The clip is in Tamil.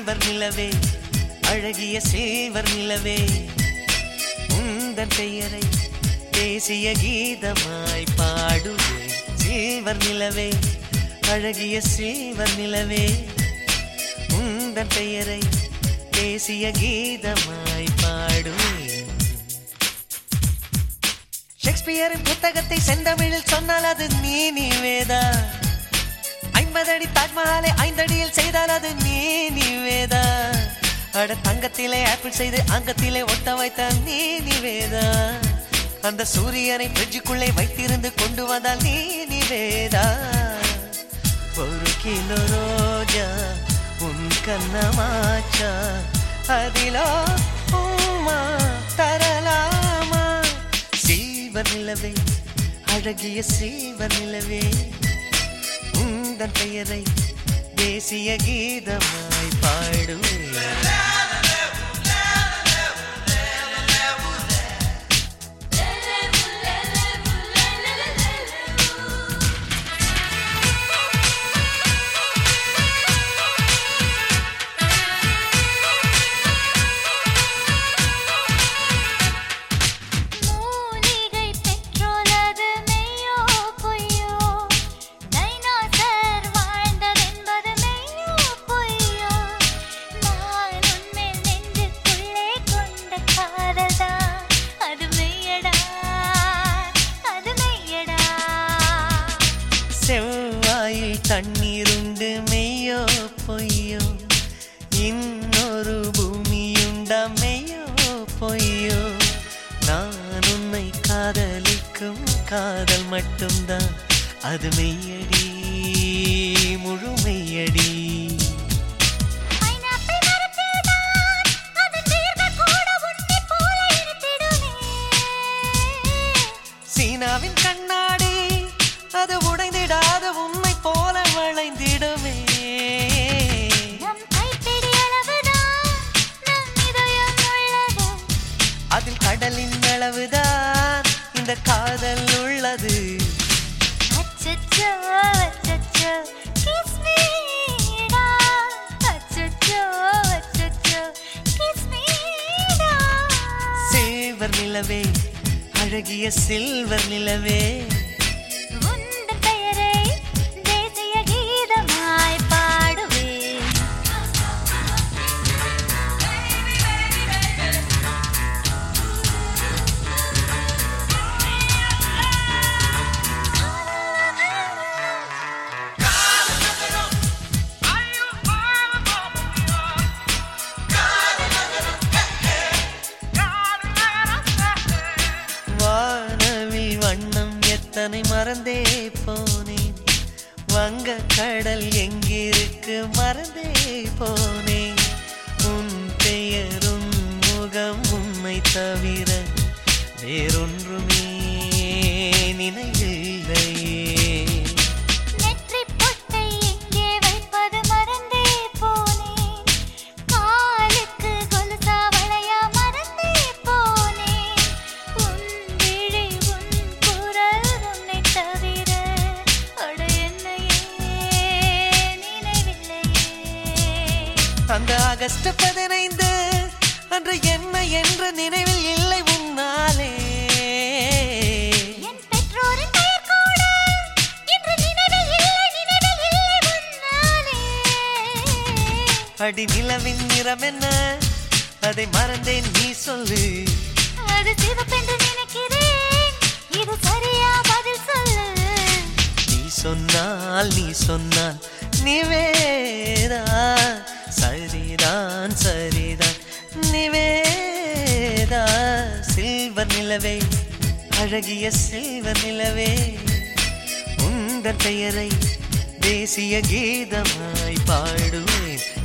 சில்வர் நிலவே அழகிய சில்வர் நிலவே. உந்தன் பெயரை தேசிய கீதமாய் பாடுவேன் சில்வர் நிலவே அழகிய சில்வர் நிலவே. உந்தன் பெயரை தேசிய கீதமாய் பாடுவேன் ஷேக்ஸ்பியரின் புத்தகத்தை செந்தமிழில் சொன்னால் அது நீ நீவேதா? ஐம்பதடி தாஜ்மஹாலை ஐந்தடியில் செய்தால் அது நீ நிவேதா அட தங்கத்திலே ஆப்பிள் செய்து அங்கத்திலே ஒட்ட வைத்த நீ நிவேதா அந்த சூரியனை ஃப்ரிட்ஜுக்குள்ளே வைத்திருந்து கொண்டு வந்தால் நீ நிவேதா ஒரு கிலோ ரோஜா உன் கண்ணமாச்சா? அதிலோ உம்மா தரலாமா? சீவர் நிலவே அழகிய சீவர் நிலவே உந்தன் பெயரை தேசிய கீதமாய் பாடுவேன். தண்ணீருண்டு மெய்யோ பொய்யோ? இன்னொரு பூமியுண்டா மெய்யோ பொய்யோ? நான் உன்னை காதலிக்கும் காதல் மட்டும்தான். அது மெய்யடி முழுமையடி கடலின் அளவுதான் இந்த காதல் உள்ளது. சில்வர் நிலவே அழகிய சில்வர் நிலவே. மறந்தே போனேன். வங்க கடல் எங்கிருக்கு மறந்தே போனேன். உன் பெயரும் முகம் உண்மை தவிர வேறொன்றும் அந்த ஆகஸ்ட் பதினைந்து அன்று என்ன என்ற நினைவில் இல்லை உன்னாலே. அடி நிலவின் நிறம் என்ன? அதை மறந்தேன் நீ சொல்லு. அது சிவப்பென்று நினைக்கிறேன். இது சரியா பதில் சொல்லு. நீ சொன்னால் நீ சொன்னால் நிவேதா நிலவே அழகிய சேவ நிலவே. உந்தன் பெயரை தேசிய கீதமாய் பாடுவேன்.